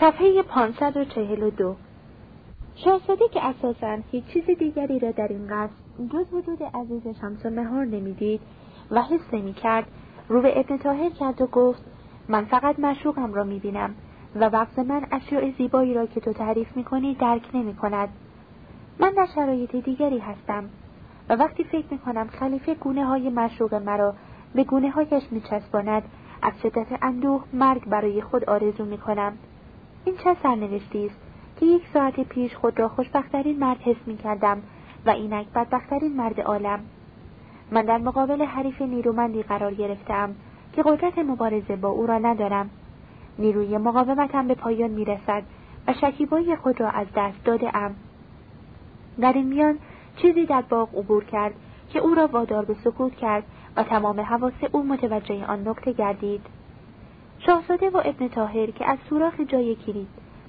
صفحه 542 شاهزاده که اساسا هیچ چیز دیگری را در این قصر جز وجود عزیز شمس و نهار نمی‌دید و حس نمی‌کرد. رو به ابن تاهر کرد و گفت من فقط مشوقم را می‌بینم و وقت من اشیاء زیبایی را که تو تعریف می‌کنی درک نمی کند. من در شرایط دیگری هستم و وقتی فکر می‌کنم خلیفه گونه های مشوق مرا به گونه هایش میچسباند از شدت اندوه مرگ برای خود آرزو می‌کنم. این چه سرنوشتی است که یک ساعت پیش خود را خوشبختترین مرد حس می‌کردم و اینک بدبختترین مرد عالم. من در مقابل حریف نیرومندی قرار گرفتم که قدرت مبارزه با او را ندارم. نیروی مقاومتم به پایان می‌رسد و شکیبایی خود را از دست داده ام. در این میان چیزی در باغ عبور کرد که او را وادار به سکوت کرد و تمام حواس او متوجه آن نکته گردید. شاهزاده و ابن تاهر که از سوراخ جای کلید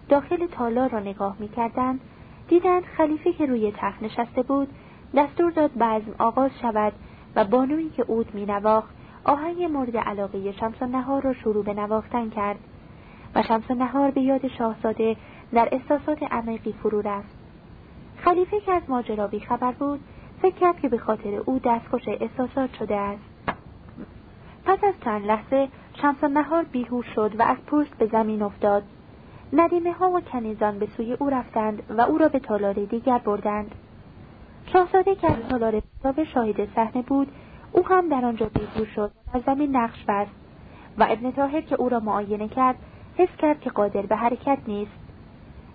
داخل تالار را نگاه می‌کردند دیدند خلیفه که روی تخت نشسته بود دستور داد بزم آغاز شود و بانویی که اود مینواخت آهنگ مورد علاقه شمس نهار را شروع به نواختن کرد و شمس نهار به یاد شاهزاده در احساسات عمیقی فرو رفت. خلیفه که از ماجرا خبر بود فکر کرد که به خاطر او دستخوش احساسات شده است. پس از چند لحظه شمس نهار بیهوش شد و از پشت به زمین افتاد. ندیمه ها و کنیزان به سوی او رفتند و او را به تالار دیگر بردند. شاهزاده که از تالار به شاهد صحنه بود او هم در آنجا بیهوش شد و از زمین نقش بست و ابن تاهر که او را معاینه کرد حس کرد که قادر به حرکت نیست.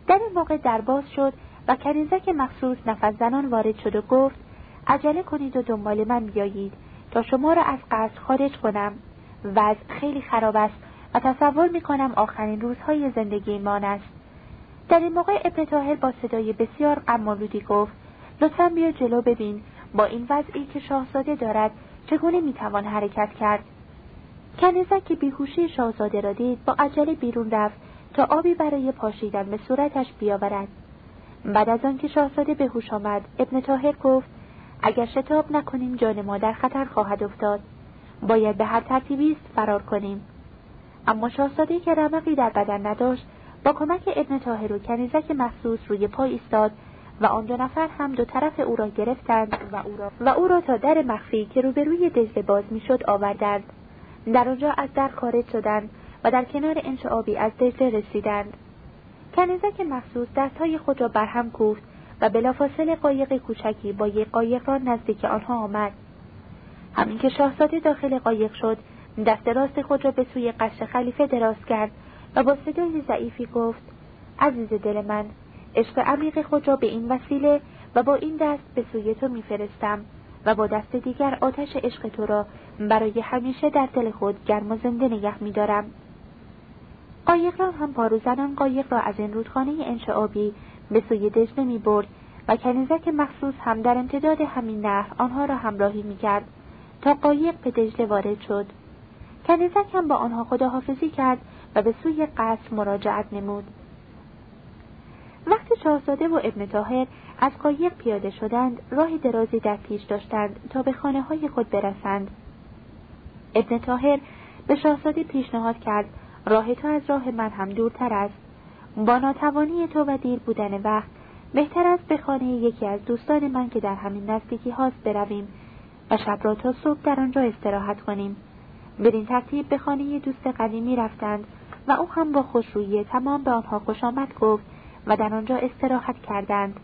در این موقع در باز شد و کنیزک مخصوص نفس زنان وارد شد و گفت عجله کنید و دنبال من بیایید تا شما را از قصد خارج کنم. وضع خیلی خراب است و تصور می کنم آخرین روزهای زندگی ایمان است. در این موقع ابن با صدای بسیار غمالودی گفت لطفا بیا جلو ببین با این وضعی که شاهزاده دارد چگونه می‌توان حرکت کرد. کنیزک که بیهوشی شاهزاده را دید با عجله بیرون رفت تا آبی برای پاشیدن به صورتش بیاورد. بعد از آنکه شاهزاده به هوش آمد ابن تاهر گفت اگر شتاب نکنیم جان ما در خطر خواهد افتاد. باید به هر ترتیبی است فرار کنیم. اما شاهزاده که رمقی در بدن نداشت با کمک ابن تاهر و کنیزک مخصوص روی پای ایستاد و آن دو نفر هم دو طرف او را گرفتند و او را, و او را تا در مخفی که روبروی دجله باز می‌شد آوردند. در آنجا از در خارج شدند و در کنار انشعابی از دجله رسیدند. کنیزک مخصوص دستهای خود را برهم کوفت و بلافاصله قایق کوچکی با یک قایق را نزدیک آنها آمد. همین که شاهزاده داخل قایق شد دست راست خود را به سوی قصر خلیفه دراز کرد و با صدای ضعیفی گفت عزیز دل من عشق عمیق خود را به این وسیله و با این دست به سوی تو میفرستم و با دست دیگر آتش عشق تو را برای همیشه در دل خود گرم و زنده نگه میدارم. قایق را هم پارو زنان قایق را از این رودخانه انشعابی به سوی دجله می برد و کنیزک مخصوص هم در امتداد همین نهر آنها را همراهی می کرد تا قایق به دجله وارد شد. کنیزک هم با آنها خداحافظی کرد و به سوی قصر مراجعت نمود. وقتی شاهزاده و ابن تاهر از قایق پیاده شدند راه درازی در پیش داشتند تا به خانه های خود برسند. ابن تاهر به شاهزاده پیشنهاد کرد راه تو از راه من هم دورتر است. با ناتوانی تو و دیر بودن وقت بهتر است به خانه یکی از دوستان من که در همین نزدیکی هاست برویم. و شب را تا صبح در آنجا استراحت کنیم. بدین ترتیب به خانه دوست قدیمی رفتند و او هم با خوشرویی تمام به آنها خوش آمد گفت و در آنجا استراحت کردند.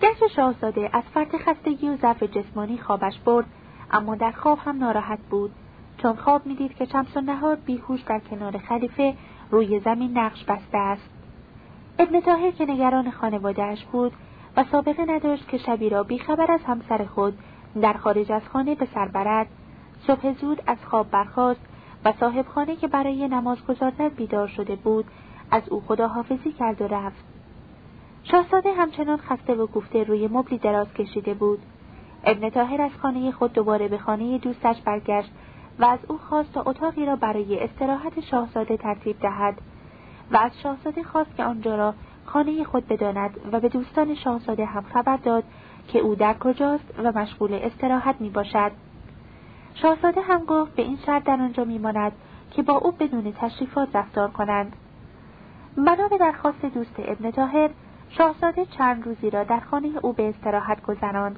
گشت شاهزاده از فرط خستگی و ضعف جسمانی خوابش برد اما در خواب هم ناراحت بود. چون خواب می‌دید که شمس و نهار بیهوش در کنار خلیفه روی زمین نقش بسته است. ابن تاهر که نگران خانوادهاش بود و سابقه نداشت که شبی را بیخبر از همسر خود در خارج از خانه به سر برد. صبح زود از خواب برخاست و صاحب خانه که برای نماز گذاردن بیدار شده بود از او خداحافظی کرد و رفت. شاهزاده همچنان خسته و گفته روی مبلی دراز کشیده بود. ابن تاهر از خانه خود دوباره به خانه دوستش برگشت و از او خواست تا اتاقی را برای استراحت شاهزاده ترتیب دهد و از شاهزاده خواست که آنجا را خانه خود بداند و به دوستان شاهزاده هم خبر داد که او در کجاست و مشغول استراحت می باشد. شاهزاده هم گفت به این شرط در آنجا میماند که با او بدون تشریفات رفتار کنند بنا به درخواست دوست ابن تاهر شاهزاده چند روزی را در خانه او به استراحت گذراند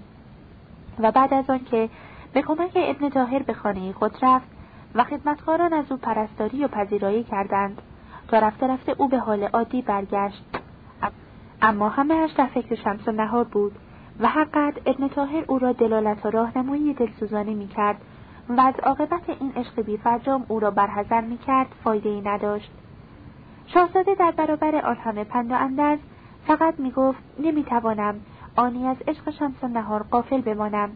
و بعد از آنکه به کمک ابن تاهر به خانه خود رفت و خدمتکاران از او پرستاری و پذیرایی کردند تا رفته رفته او به حال عادی برگشت اما همهاش در فکر شمس و نهار بود و حقیقت ابن تاهر او را دلالت و راهنمایی دلسوزانه می‌کرد و از عاقبت این عشق بیفرجام او را برحضر می‌کرد فایده ای نداشت. شاهزاده در برابر آن همه پند و اندرز فقط می‌گفت نمی‌توانم آنی از عشق شمس نهار قافل بمانم.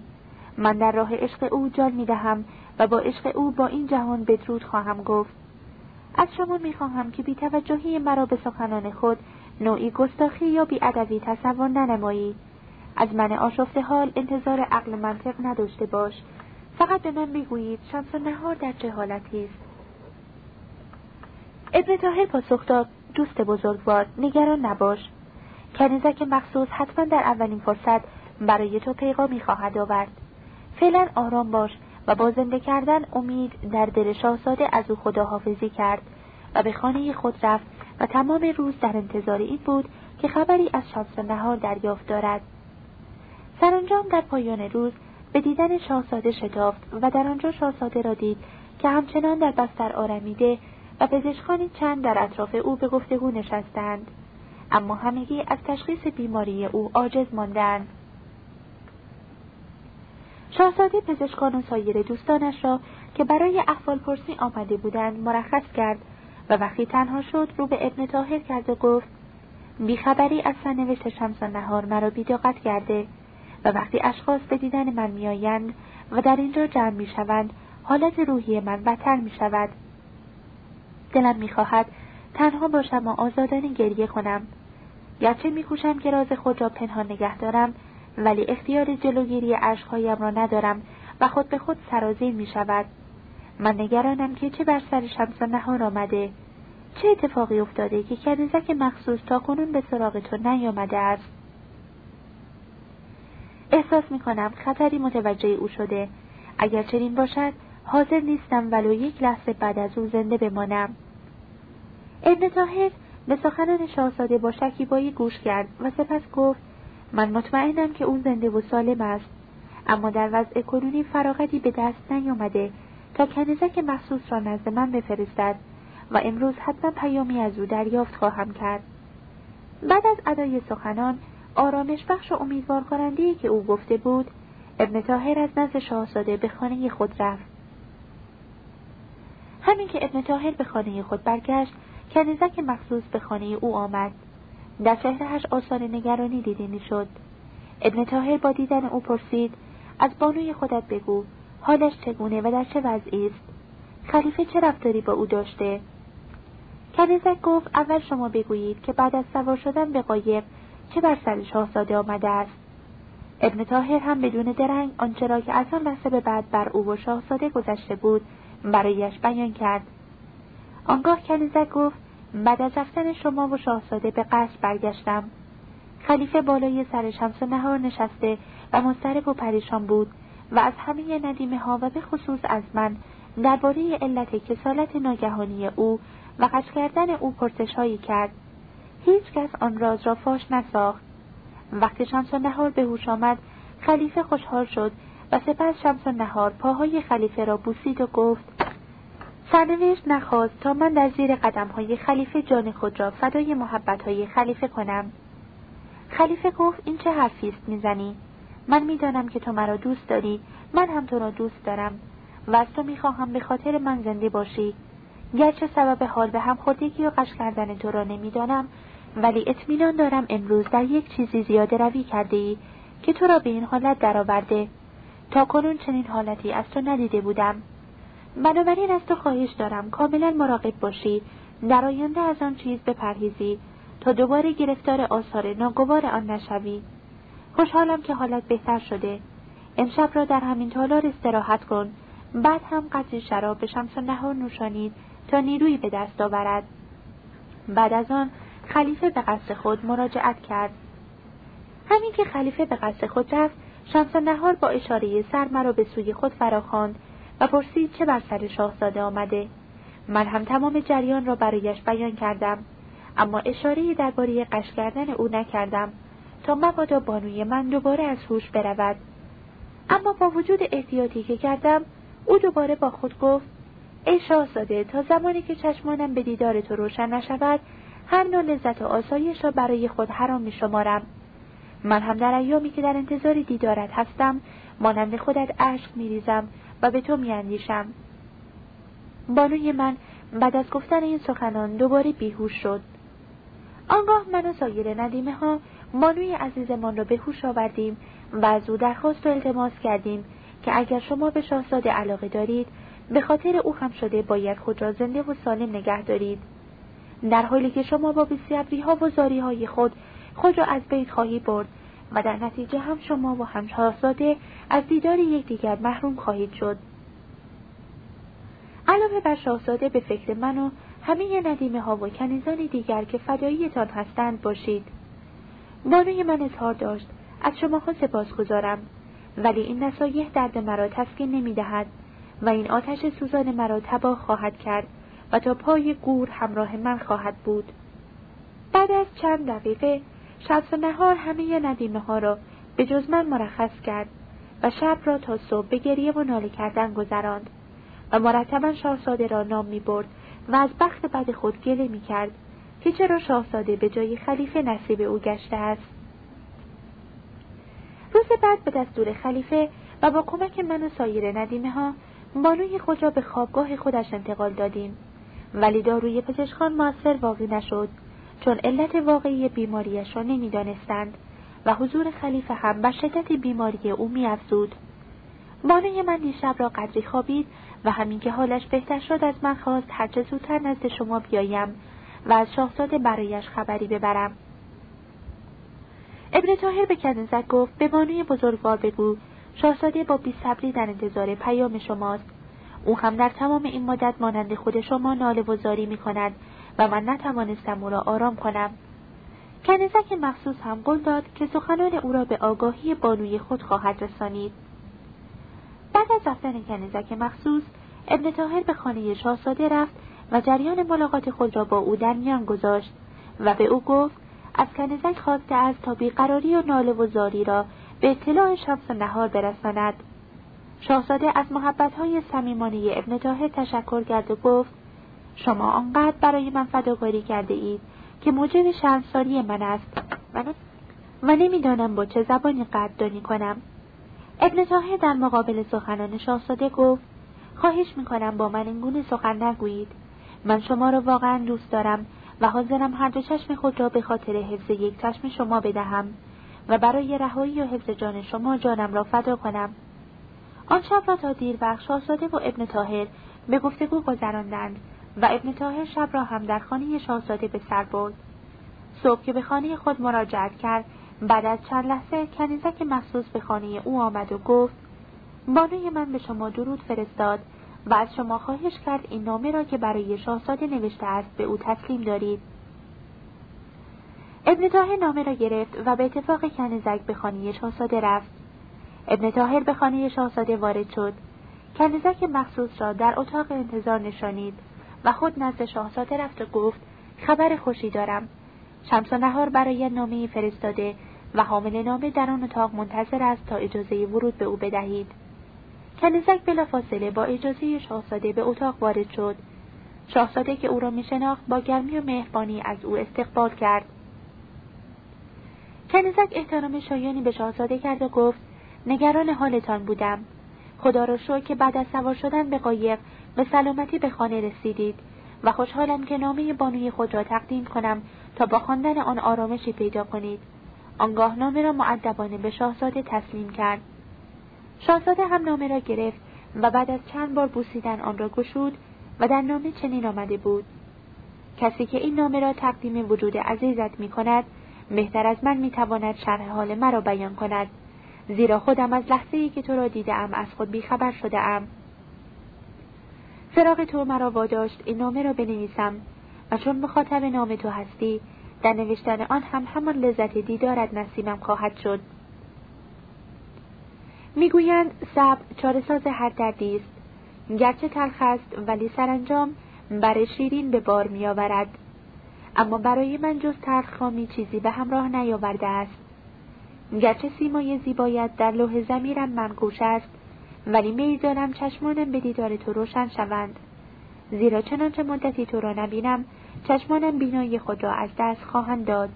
من در راه عشق او جان می‌دهم و با عشق او با این جهان بدرود خواهم گفت. از شما می‌خواهم که بی توجهی مرا به سخنان خود نوعی گستاخی یا بیادبی تصور ننمایی. از من آشفته حال انتظار عقل منطق نداشته باش. فقط به من بگویید شمس نهار در چه حالتی است. ابن تاهر پاسخ داد دوست بزرگوار نگران نباش. کنیزک مخصوص حتما در اولین فرصت برای تو پیغامی خواهد آورد. فعلا آرام باش و با زنده کردن امید در دل شاهزاده از او خداحافظی کرد و به خانه خود رفت و تمام روز در انتظار این بود که خبری از شمس نهار دریافت دارد. سرانجام در پایان روز به دیدن شاهزاده شتافت و در آنجا شاهزاده را دید که همچنان در بستر آرمیده و پزشکانی چند در اطراف او به گفتگو نشستند. اما همگی از تشخیص بیماری او عاجز ماندند. شاهزاده پزشکان و سایر دوستانش را که برای احوال پرسی آمده بودند مرخص کرد و وقتی تنها شد رو به ابن تاهر کرد و گفت بیخبری از سرنوشت شمس نهار مرا بیداقت کرده و وقتی اشخاص به دیدن من میآیند و در اینجا جمع می‌شوند حالت روحی من بدتر می شود. دلم می‌خواهد تنها باشم و آزادانه گریه کنم گرچه میکوشم که راز خود را پنهان نگه دارم ولی اختیار جلوگیری عشقهایم را ندارم و خود به خود سرازیر می شود. من نگرانم که چه بر سر شمس نهار آمده چه اتفاقی افتاده که کنیزک مخصوص تا کنون به سراغ تو نیامده است؟ احساس می کنم خطری متوجه او شده. اگر چنین باشد حاضر نیستم ولو یک لحظه بعد از او زنده بمانم. ابن تاهر به سخنان شاهزاده با شکیبایی گوش کرد و سپس گفت من مطمئنم که او زنده و سالم است. اما در وضع کنونی فراغتی به دست نیامده تا کنیزک مخصوص را نزد من بفرستد. و امروز حتما پیامی از او دریافت خواهم کرد. بعد از ادای سخنان آرامش بخش و امیدوار کننده که او گفته بود ابن تاهر از نزد شاهزاده به خانه خود رفت. همین که ابن تاهر به خانه خود برگشت کنیزک مخصوص به خانه او آمد. در چهرهش آثار نگرانی دیده می‌شد. ابن تاهر با دیدن او پرسید از بانوی خودت بگو حالش چگونه و در چه وضعی است؟ خلیفه چه رفتاری با او داشته؟ کنیزک گفت اول شما بگویید که بعد از سوار شدن به قایق چه بر سر شاهزاده آمده است. ابن تاهر هم بدون درنگ آنچه را که از آن لحظه به بعد بر او و شاهزاده گذشته بود برایش بیان کرد. آنگاه کنیزک گفت بعد از رفتن شما و شاهزاده به قصد برگشتم. خلیفه بالای سر شمس و نهار نشسته و مضطرب و پریشان بود و از همه ندیمه ها و به خصوص از من درباره علت کسالت ناگهانی او و قش کردن او پرسش هایی کرد. هیچ کس آن راز را فاش نساخت. وقتی شمس و نهار به هوش آمد خلیفه خوشحال شد و سپس شمس و نهار پاهای خلیفه را بوسید و گفت سرنوشت نخواست تا من در زیر قدم های خلیفه جان خود را فدای محبت های خلیفه کنم. خلیفه گفت این چه حرفی است می‌زنی؟ من می‌دانم که تو مرا دوست داری من هم تو را دوست دارم و از تو می‌خواهم به خاطر من زنده باشی. گرچه سبب حال به هم خودگی و قش کردن تو را نمی‌دانم ولی اطمینان دارم امروز در یک چیزی زیاده روی کرده ای که تو را به این حالت درآورده. تا کنون چنین حالتی از تو ندیده بودم. بنابراین از تو خواهش دارم کاملا مراقب باشی در آینده از آن چیز بپرهیزی تا دوباره گرفتار آثار ناگوار آن نشوی. خوشحالم که حالت بهتر شده. امشب را در همین تالار استراحت کن. بعد هم قطعی شراب به شمس نهار نوشانید تا نیرویی به دست آورد. بعد از آن خلیفه به قصد خود مراجعت کرد. همین که خلیفه به قصد خود رفت شمس نهار با اشاره سر مرا به سوی خود فراخواند و پرسید چه بر سر شاهزاده آمده. من هم تمام جریان را برایش بیان کردم اما اشارهای درباره قش کردن او نکردم تا مبادا بانوی من دوباره از هوش برود. اما با وجود احتیاطی که کردم او دوباره با خود گفت ای شاهزاده تا زمانی که چشمانم به دیدار تو روشن نشود هر نوع لذت و آسایش را برای خود حرام می شمارم. من هم در ایامی که در انتظار دیدارت هستم مانند خودت اشک میریزم و به تو میاندیشم بانوی من بعد از گفتن این سخنان دوباره بیهوش شد آنگاه من و سایر ندیمه ها بانوی عزیزمان را به هوش آوردیم و از او درخواست و التماس کردیم که اگر شما به شاهزاده علاقه دارید به خاطر او هم شده باید خود را زنده و سالم نگه دارید. در حالی که شما با بیصبری ها و زاری های خود خود را از بین خواهی برد و در نتیجه هم شما و هم شاهزاده از دیدار یکدیگر محروم خواهید شد. علاوه بر شاهزاده به فکر من و همه ندیمه ها و کنیزان دیگر که فداییتان هستند باشید. بانوی من اظهار داشت از شما ها سپاس گذارم ولی این نصایح درد مرا تسکین نمی دهد و این آتش سوزان مرا تباه خواهد کرد و تا پای گور همراه من خواهد بود. بعد از چند دقیقه شب و نهار همه ندیمه ها را به جز من مرخص کرد و شب را تا صبح به گریه و ناله کردن گذراند و مرتبا شاهزاده را نام می برد و از بخت بد خود گله می کرد که چرا شاهزاده به جای خلیفه نصیب او گشته است. روز بعد به دستور خلیفه و با کمک من و سایر ندیمه ها بانوی خود را به خوابگاه خودش انتقال دادیم. ولی داروی پزشکان موثر واقعی نشد چون علت واقعی بیماریش را نمی‌دانستند و حضور خلیفه هم بر شدت بیماری او میافزود. بانوی من دیشب را قدری خوابید و همین که حالش بهتر شد از من خواست هرچه زودتر نزد شما بیایم و از شاهزاده برایش خبری ببرم. ابن تاهر به کنزک گفت به بانوی بزرگوار بگو. شاهزاده با بیصبری در انتظار پیام شماست. او هم در تمام این مدت مانند خود شما ناله و زاری می کند و من نتوانستم او را آرام کنم. کنیزک مخصوص هم قول داد که سخنان او را به آگاهی بانوی خود خواهد رسانید. بعد از رفتن کنیزک مخصوص ابن تاهر به خانه شاهزاده رفت و جریان ملاقات خود را با او در میان گذاشت و به او گفت از کنیزک خواسته از تا بیقراری و ناله و زاری را به اطلاع شمس و نهار برساند. شاهزاده از محبتهای صمیمانه ابن تاهر تشکر کرد و گفت شما آنقدر برای من فداکاری کرده اید که موجب شرمساری من است و نمی‌دانم با چه زبانی قدردانی کنم. ابن تاهر در مقابل سخنان شاهزاده گفت خواهش می‌کنم با من اینگونه سخن نگویید. من شما را واقعا دوست دارم و حاضرم هر دو چشم خود را به خاطر حفظ یک چشم شما بدهم. و برای رهایی و حفظ جان شما جانم را فدا کنم. آن شب را تا دیر وقت شاهزاده و ابن تاهر به گفتگو گذراندند و ابن تاهر شب را هم در خانه شاهزاده به سر برد. صبح که به خانه خود مراجعت کرد بعد از چند لحظه کنیزک مخصوص به خانه او آمد و گفت بانوی من به شما درود فرستاد و از شما خواهش کرد این نامه را که برای شاهزاده نوشته است به او تسلیم دارید. ابن تاهر نامه را گرفت و به اتفاق کنیزک به خانه شاهزاده رفت. ابن تاهر به خانه شاهزاده وارد شد. کنیزک مخصوص را در اتاق انتظار نشانید و خود نزد شاهزاده رفت و گفت خبر خوشی دارم. شمس و نهار برای نامه فرستاده و حامل نامه در آن اتاق منتظر است تا اجازه ورود به او بدهید. کنیزک بلافاصله با اجازه شاهزاده به اتاق وارد شد. شاهزاده که او را میشناخت با گرمی و مهربانی از او استقبال کرد. کنیزک احترام شایانی به شاهزاده کرد و گفت نگران حالتان بودم. خدا را شکر که بعد از سوار شدن به قایق به سلامتی به خانه رسیدید و خوشحالم که نامه بانوی خود را تقدیم کنم تا با خواندن آن آرامشی پیدا کنید. آنگاه نامه را معدبانه به شاهزاده تسلیم کرد. شاهزاده هم نامه را گرفت و بعد از چند بار بوسیدن آن را گشود و در نامه چنین آمده بود. کسی که این نامه را تقدیم وجود عزیزت می کند بهتر از من می تواند شرح حال مرا بیان کند. زیرا خودم از لحظه ای که تو را دیدم از خود بیخبر شده ام فراغ تو مرا واداشت این نامه را بنویسم. و چون مخاطب نام تو هستی در نوشتن آن هم همان لذت دیدارت نصیبم خواهد شد. می‌گویند صبر چاره ساز هر دردی است. گرچه تلخ است ولی سرانجام بر شیرین به بار میآورد. اما برای من جز تلخکامی چیزی به همراه نیاورده است. گرچه سیمای زیبایت در لوح زمیرم منقوش است ولی میل دارم چشمانم به دیدار تو روشن شوند. زیرا چنانچه مدتی تو را نبینم چشمانم بینایی خود را از دست خواهند داد.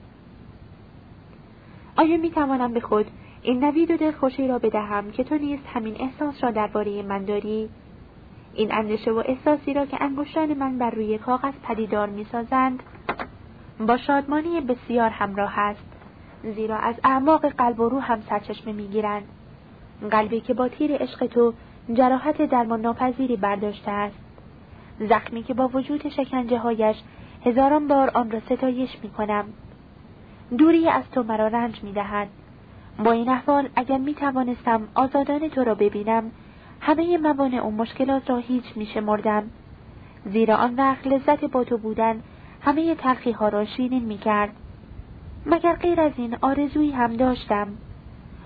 آیا می توانم به خود این نوید و دلخوشی را بدهم که تو نیست همین احساس را درباره من داری؟ این اندیشه و احساسی را که انگشتان من بر روی کاغذ پدیدار می‌سازند با شادمانی بسیار همراه است زیرا از اعماق قلب و روح هم سرچشمه می‌گیرند قلبی که با تیر عشق تو جراحت درمان ناپذیری برداشته است زخمی که با وجود شکنجه هایش هزاران بار آن را ستایش می کنم. دوری از تو مرا رنج می دهد. با این احوال اگر می توانستم آزادانه تو را ببینم همه موانع و مشکلات را هیچ می شمردم. زیرا آن وقت لذت با تو بودن همه تلخی ها را شیرین می کرد. مگر غیر از این آرزویی هم داشتم.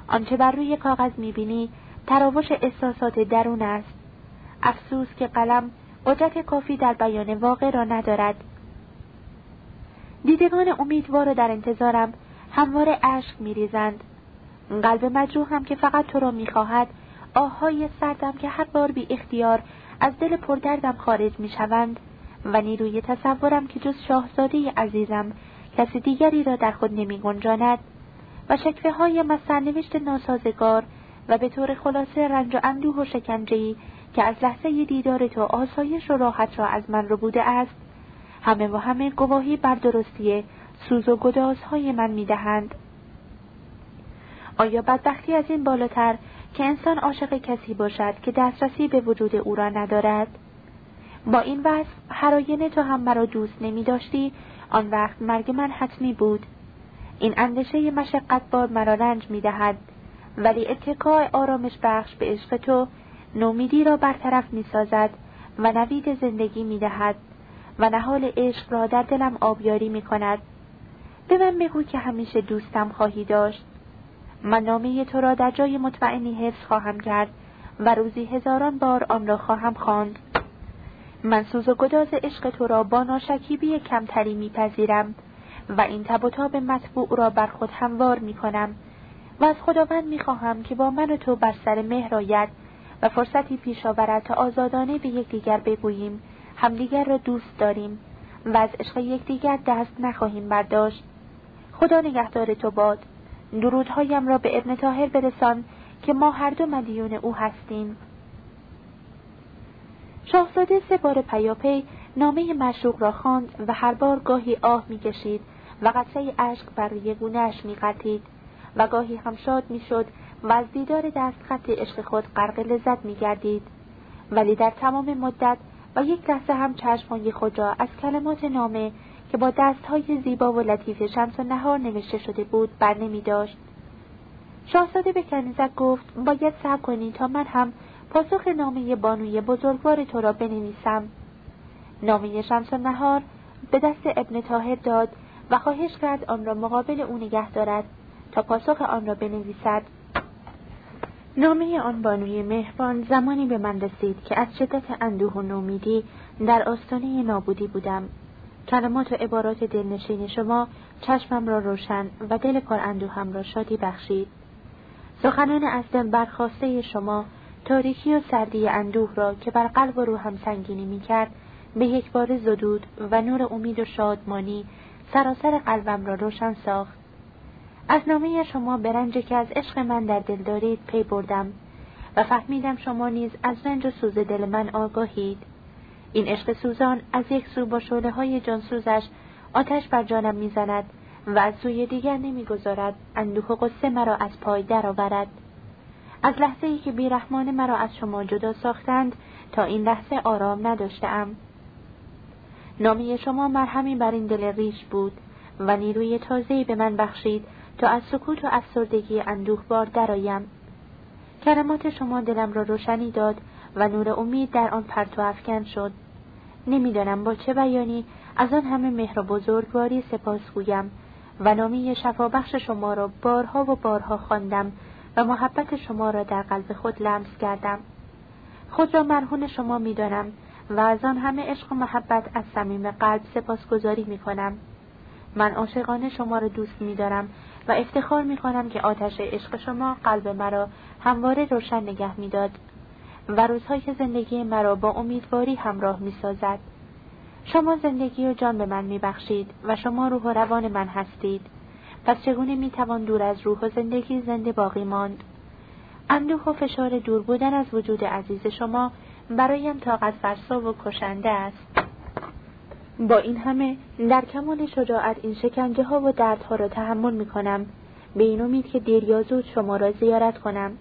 آنچه بر روی کاغذ می بینی تراوش احساسات درون است. افسوس که قلم قدرت کافی در بیان واقع را ندارد. دیدگان امیدوار در انتظارم همواره اشک میریزند قلب مجروحم که فقط تو را می‌خواهد آههای سردم که هر بار بی اختیار از دل پردردم خارج می‌شوند و نیروی تصورم که جز شاهزاده عزیزم کسی دیگری را در خود نمی گنجاند و شکفه های سرنوشت ناسازگار و به طور خلاصه رنج و اندوه و شکنجهی که از لحظه دیدار تو آسایش و راحت را از من رو بوده است همه و همه گواهی بر درستی سوز و گدازهای من می‌دهند آیا بدبختی از این بالاتر که انسان عاشق کسی باشد که دسترسی به وجود او را ندارد؟ با این وصف هر تو هم مرا دوست نمی داشتی آن وقت مرگ من حتمی بود این اندیشه مشقت بار مرا رنج می دهد ولی اتکاع آرامش بخش به عشق تو نومیدی را برطرف می سازد و نوید زندگی می دهد و نهال عشق را در دلم آبیاری می کند. به من بگو که همیشه دوستم خواهی داشت. من نامه تو را در جای مطمئنی حفظ خواهم کرد و روزی هزاران بار آن را خواهم خواند. من سوز و گداز عشق تو را با ناشکیبی کمتری میپذیرم و این تب و تاب مطبوع را بر خود هموار می کنم و از خداوند می خواهم که با من و تو بر سر مهر آید و فرصتی پیش آورد تا آزادانه به یکدیگر بگوییم همدیگر را دوست داریم و از عشق یکدیگر دست نخواهیم برداشت. خدا نگهدار تو باد. درودهایم را به ابن تاهر برسان که ما هر دو مدیون او هستیم. شاهزاده سه بار پیاپی نامه مشوق را خواند و هر بار گاهی آه می‌کشید و قطره اشک بر روی گونهاش میقطید و گاهی هم شاد می‌شد و از دیدار دستخط عشق خود غرق لذت میگردید ولی در تمام مدت و یک لحظه هم چشمهای خود را از کلمات نامه که با دستهای زیبا و لطیف شمس و نهار نوشته شده بود بر نمی داشت. شاهزاده به کنیزک گفت باید صبر کنی تا من هم پاسخ نامه بانوی بزرگوار تو را بنویسم. نامه شمس و نهار به دست ابن تاهر داد و خواهش کرد آن را مقابل او نگه دارد تا پاسخ آن را بنویسد. نامه آن بانوی مهربان زمانی به من رسید که از شدت اندوه و نومیدی در آستانه نابودی بودم کلمات و عبارات دلنشین شما چشمم را روشن و دل پر اندوهم را شادی بخشید سخنان از دل برخواسته شما تاریکی و سردی اندوه را که بر قلب و روحم سنگینی می‌کرد به یک بار زدود و نور امید و شادمانی سراسر قلبم را روشن ساخت. از نامه شما به رنج که از عشق من در دل دارید پی بردم و فهمیدم شما نیز از رنج و سوز دل من آگاهید. این عشق سوزان از یک سو با شعله های جانسوزش آتش بر جانم می‌زند و از سوی دیگر نمی‌گذارد اندوه و قصه مرا از پای درآورد. از لحظه ای که بیرحمان مرا از شما جدا ساختند تا این لحظه آرام نداشتم نامی شما مرهمی بر این دل ریش بود و نیروی تازه‌ای به من بخشید تا از سکوت و افسردگی بار درآیم. کلمات شما دلم را روشنی داد و نور امید در آن پرتو افکن شد. نمی‌دانم با چه بیانی از آن همه مهر و بزرگواری سپاس گویم و نامی شفابخش شما را بارها و بارها خواندم و محبت شما را در قلب خود لمس کردم خود را مرهون شما می‌دانم و از آن همه عشق و محبت از صمیم قلب سپاسگزاری می کنم. من عاشقانه شما را دوست می دارم و افتخار می کنم که آتش عشق شما قلب مرا همواره روشن نگه می داد و روزهای زندگی مرا با امیدواری همراه می سازد. شما زندگی و جان به من می بخشید و شما روح و روان من هستید. پس چگونه می توان دور از روح و زندگی زنده باقی ماند؟ اندوه و فشار دور بودن از وجود عزیز شما برایم طاقت فرسا و کشنده است. با این همه در کمال شجاعت این شکنجه ها و دردها را تحمل می کنم به این امید که دیر یا زود شما را زیارت کنم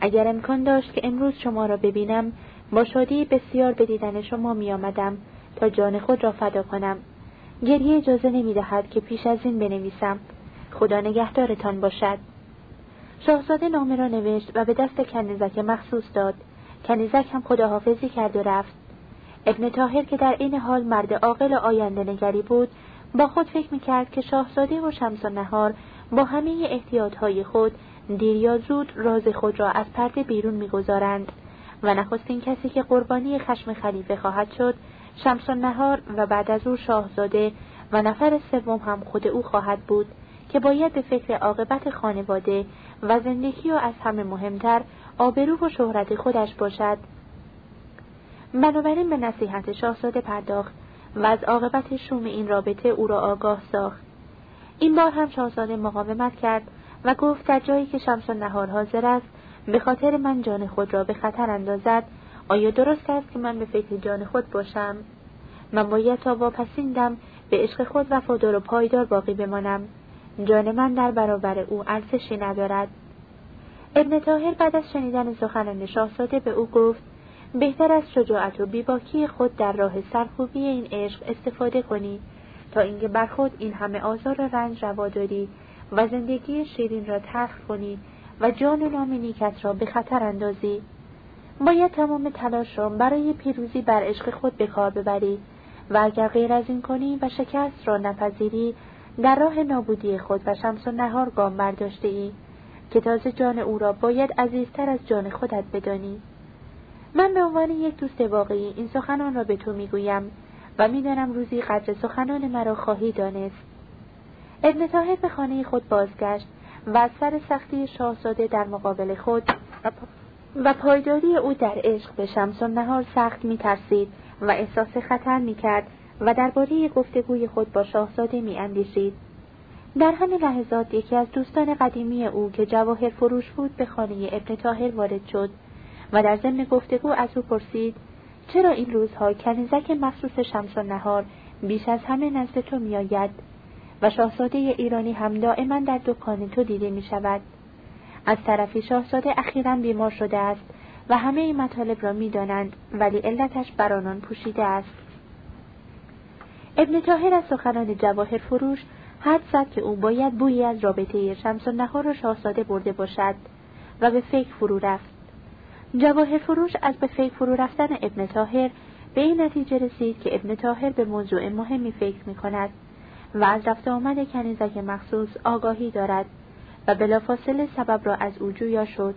اگر امکان داشت که امروز شما را ببینم با شادی بسیار به دیدن شما می آمدم تا جان خود را فدا کنم گریه اجازه نمی دهد که پیش از این بنویسم خدا نگهدارتان باشد. شاهزاده نامه را نوشت و به دست کنیزک مخصوص داد. کنیزک هم خداحافظی کرد و رفت. ابن تاهر که در این حال مرد عاقل آینده نگری بود با خود فکر می‌کرد که شاهزاده و شمس و نهار با همه احتیاطهای خود دیر یا زود راز خود را از پرده بیرون می‌گذارند و نخستین کسی که قربانی خشم خلیفه خواهد شد شمس و نهار و بعد از او شاهزاده و نفر سوم هم خود او خواهد بود. که باید به فکر عاقبت خانواده و زندگی و از همه مهمتر آبرو و شهرت خودش باشد. بنابراین به نصیحت شاهزاده پرداخت و از عاقبت شوم این رابطه او را آگاه ساخت. این بار هم شاهزاده مقاومت کرد و گفت در جایی که شمس و نهار حاضر است به خاطر من جان خود را به خطر اندازد آیا درست است که من به فکر جان خود باشم؟ من باید تا واپسین دم به عشق خود وفادار و پایدار باقی بمانم. جان من در برابر او ارزشی ندارد. ابن تاهر بعد از شنیدن سخنان شاهزاده به او گفت بهتر از شجاعت و بیباکی خود در راه سرخوبی این عشق استفاده کنی تا اینکه بر خود این همه آزار و رنج روا داری و زندگی شیرین را تخت کنی و جان نام نیکت را به خطر اندازی. باید تمام تلاش را برای پیروزی بر عشق خود به کار ببری و اگر غیر از این کنی و شکست را نپذیری در راه نابودی خود و شمس و نهار گام برداشته ای. که تازه جان او را باید عزیزتر از جان خودت بدانی. من به عنوان یک دوست واقعی این سخنان را به تو می‌گویم و می‌دانم روزی قدر سخنان مرا خواهی دانست. ابن تاهر به خانه خود بازگشت و از سر سختی شاهزاده در مقابل خود و پایداری او در عشق به شمس و نهار سخت میترسید و احساس خطر می‌کرد و درباره گفتگوی خود با شاهزاده میاندیشید در همین لحظات یکی از دوستان قدیمی او که جواهر فروش بود به خانه ابن تاهر وارد شد و در ضمن گفتگو از او پرسید چرا این روزها کنیزک مخصوص شمس و نهار بیش از همه نزد تو میآید و شاهزاده ایرانی هم دائما در دکان تو دیده می شود. از طرفی شاهزاده اخیرا بیمار شده است و همه این مطالب را می دانند ولی علتش بر آنان پوشیده است. ابن تاهر از سخنان جواهر فروش حد زد که او باید بویی از رابطه شمس و نهار و شاهزاده برده باشد و به فکر فرو رفت. جواهر فروش از به فکر فرو رفتن ابن تاهر به این نتیجه رسید که ابن تاهر به موضوع مهمی فکر می کند و از رفت آمد کنیزک مخصوص آگاهی دارد و بلافاصله سبب را از او جویا شد.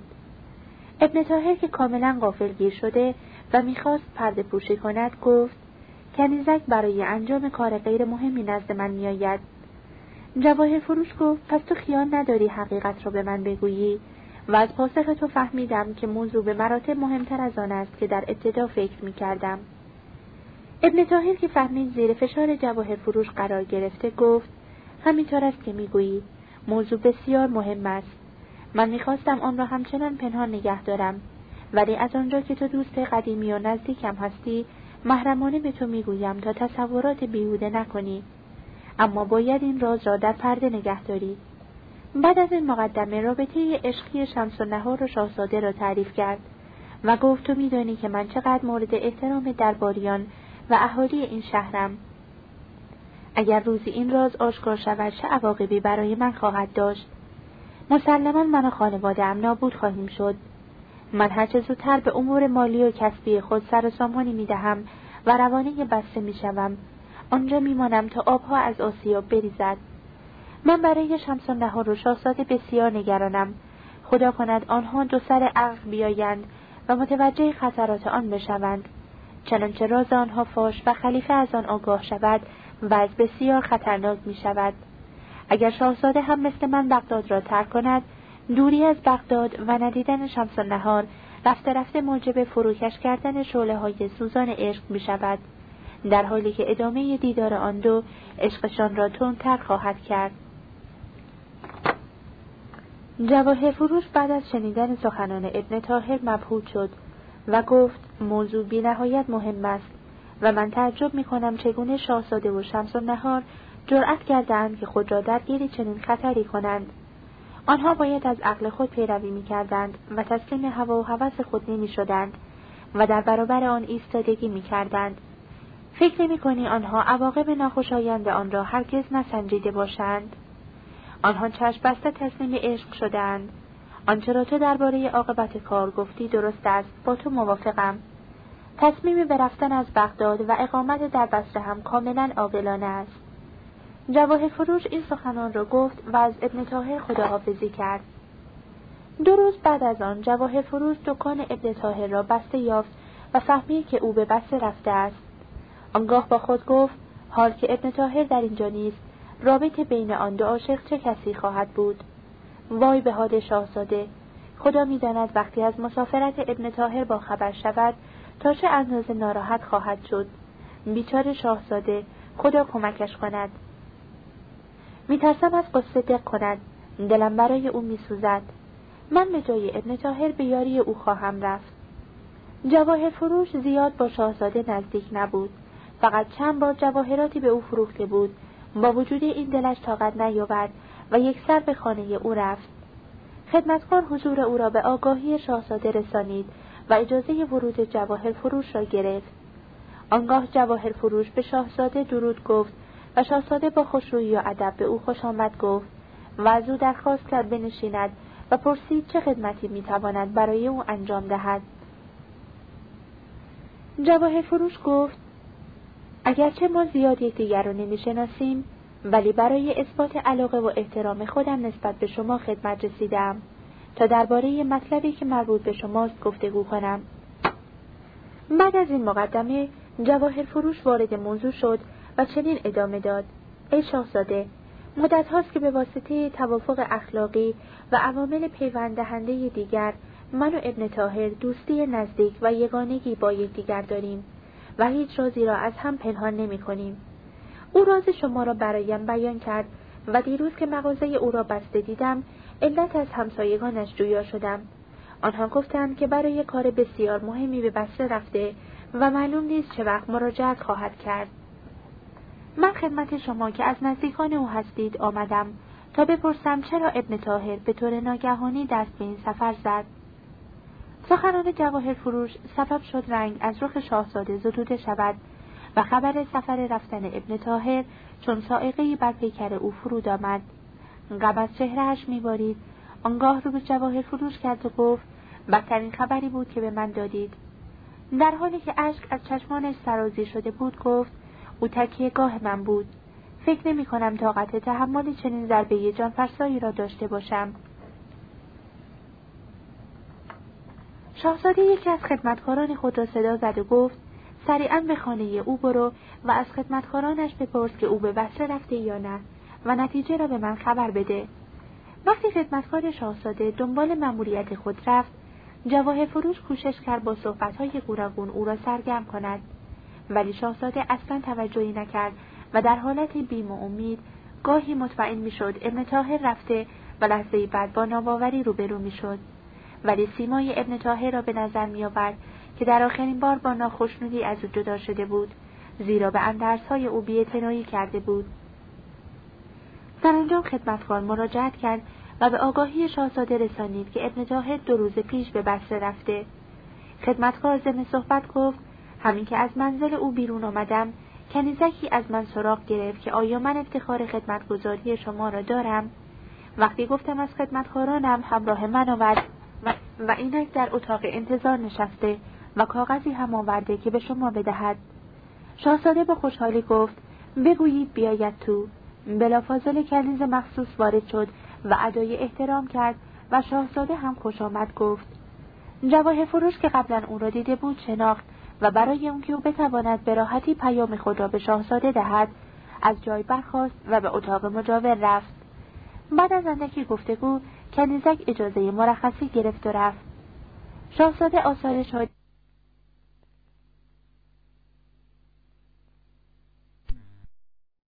ابن تاهر که کاملا غافل گیر شده و می‌خواست پرده پوشی کند گفت کنیزک برای انجام کار غیر مهمی نزد من میآید. جواهر فروش گفت پس تو خیال نداری حقیقت را به من بگویی؟ و از پاسخ تو فهمیدم که موضوع به مراتب مهمتر از آن است که در ابتدا فکر می کردم. ابن تاهر که فهمید زیر فشار جواهر فروش قرار گرفته گفت همینطور است که می‌گویی. موضوع بسیار مهم است. من می‌خواستم آن را همچنان پنهان نگه دارم. ولی از آنجا که تو دوست قدیمی و نزدیکم هستی محرمانه به تو می‌گویم تا تصورات بیهوده نکنی. اما باید این راز را در پرده نگه داری. بعد از این مقدمه رابطه عشقی شمس و نهار و شاهزاده را تعریف کرد و گفت تو میدانی که من چقدر مورد احترام درباریان و اهالی این شهرم. اگر روزی این راز آشکار شود چه عواقبی برای من خواهد داشت؟ مسلما من و خانوادهام نابود خواهیم شد. من هرچه زودتر به امور مالی و کسبی خود سر و سامانی می‌دهم و روانه بسته می‌شوم آنجا میمانم تا آبها از آسیاب بریزد. من برای شمس و شاهزاده بسیار نگرانم. خدا کند آنها دو سر عقل بیایند و متوجه خطرات آن بشوند. چنانچه راز آنها فاش و خلیفه از آن آگاه شود و از بسیار خطرناک می شود. اگر شاهزاده هم مثل من بغداد را ترک کند دوری از بغداد و ندیدن شمس نهار رفته رفته موجب فروکش کردن شعله های سوزان عشق می شود در حالی که ادامه دیدار آن دو عشقشان را تندتر خواهد کرد. جواهر فروش بعد از شنیدن سخنان ابن تاهر مبهوت شد و گفت موضوع بی نهایت مهم است و من تعجب می کنم چگونه شاهزاده و شمس و نهار جرأت کردند که خود را درگیر چنین خطری کنند. آنها باید از عقل خود پیروی می کردند و تسلیم هوا و هوس خود نمی شدند و در برابر آن ایستادگی می کردند. فکر نمی کنی آنها عواقب ناخوشایند آن را هرگز نسنجیده باشند؟ آنها چشم بسته تسلیم عشق شدند. آنچه را تو درباره عاقبت کار گفتی درست است با تو موافقم تصمیم به رفتن از بغداد و اقامت در بسته هم کاملا عاقلانه است جواهر فروش این سخنان را گفت و از ابن تاهر خداحافظی کرد. دو روز بعد از آن جواهر فروش دکان ابن تاهر را بسته یافت و فهمید که او به بسته رفته است. آنگاه با خود گفت حال که ابن تاهر در اینجا نیست رابطه بین آن دو عاشق چه کسی خواهد بود؟ وای به حال شاهزاده! خدا می‌داند وقتی از مسافرت ابن تاهر با خبر شود تا چه اندازه ناراحت خواهد شد؟ بیچاره شاهزاده خدا کمکش کند. میترسم از قصه دق کند. دلم برای او میسوزد. من به جای ابن تاهر به یاری او خواهم رفت. جواهر فروش زیاد با شاهزاده نزدیک نبود. فقط چند بار جواهراتی به او فروخته بود. با وجود این دلش طاقت نیاورد و یک سر به خانه او رفت. خدمتکار حضور او را به آگاهی شاهزاده رسانید و اجازه ورود جواهر فروش را گرفت. آنگاه جواهر فروش به شاهزاده درود گفت و شاهزاده با خوشرویی و ادب به او خوش آمد گفت و از او درخواست کرد بنشیند و پرسید چه خدمتی می‌تواند برای او انجام دهد. جواهر فروش گفت اگرچه ما زیاد یکدیگر را نمی‌شناسیم ولی برای اثبات علاقه و احترام خودم نسبت به شما خدمت رسیدم تا درباره مطلبی که مربوط به شماست گفتگو کنم. بعد از این مقدمه جواهر فروش وارد موضوع شد و چنین ادامه داد. ای شاهزاده مدت هاست که به واسطه توافق اخلاقی و عوامل پیوندهنده دیگر من و ابن تاهر دوستی نزدیک و یگانگی با یکدیگر داریم و هیچ رازی را از هم پنهان نمی کنیم. او راز شما را برایم بیان کرد و دیروز که مغازه او را بسته دیدم علت از همسایگانش جویا شدم. آنها گفتند که برای کار بسیار مهمی به بسته رفته و معلوم نیست چه وقت مراجعت خواهد کرد. من خدمت شما که از نزدیکان او هستید آمدم تا بپرسم چرا ابن تاهر به طور ناگهانی دست به این سفر زد. سخنان جواهر فروش سبب شد رنگ از رخ شاهزاده زدوده شود و خبر سفر رفتن ابن تاهر چون سائقه بر پیکر او فرود آمد. غم از چهرهش میبارید. آنگاه رو به جواهر فروش کرد و گفت بدترین خبری بود که به من دادید. در حالی که اشک از چشمانش سرازی شده بود گفت او تکیه گاه من بود. فکر نمی کنم طاقت تحمل چنین ضربه جان فرسایی را داشته باشم. شاهزاده یکی از خدمتکاران خود را صدا زد و گفت سریعا به خانه او برو و از خدمتکارانش بپرس که او به بسره رفته یا نه و نتیجه را به من خبر بده. وقتی خدمتکار شاهزاده دنبال مأموریت خود رفت جواهر فروش کوشش کرد با صحبتهای گوناگون او را سرگرم کند. ولی شاهزاده اصلا توجهی نکرد و در حالت بیم و امید گاهی مطمئن می‌شد ابن تاهر رفته و لحظه بعد با ناباوری روبرو می‌شد. ولی سیمای ابن تاهر را به نظر میآورد که در آخرین بار با ناخشنودی از او جدا شده بود زیرا به اندرسهای او بیاعتنایی کرده بود. سرانجام خدمتکار مراجعت کرد و به آگاهی شاهزاده رسانید که ابن تاهر دو روز پیش به بسره رفته. خدمتکار ضمن صحبت گفت همین که از منزل او بیرون آمدم کنیزکی از من سراغ گرفت که آیا من افتخار خدمتگذاری شما را دارم؟ وقتی گفتم از خدمتکارانم همراه من آورد و, و اینک در اتاق انتظار نشسته و کاغذی هم آورده که به شما بدهد. شاهزاده با خوشحالی گفت بگویید بیاید تو. بلافاصله کنیز مخصوص وارد شد و ادای احترام کرد و شاهزاده هم خوش آمد گفت جواهر فروش که قبلا او را دیده بود شناخت و برای اون که او بتواند به راحتی پیام خود را به شاهزاده دهد از جای برخاست و به اتاق مجاور رفت. بعد از اندکی گفتگو کنیزک اجازه مرخصی گرفت و رفت. شاهزاده آثار شادی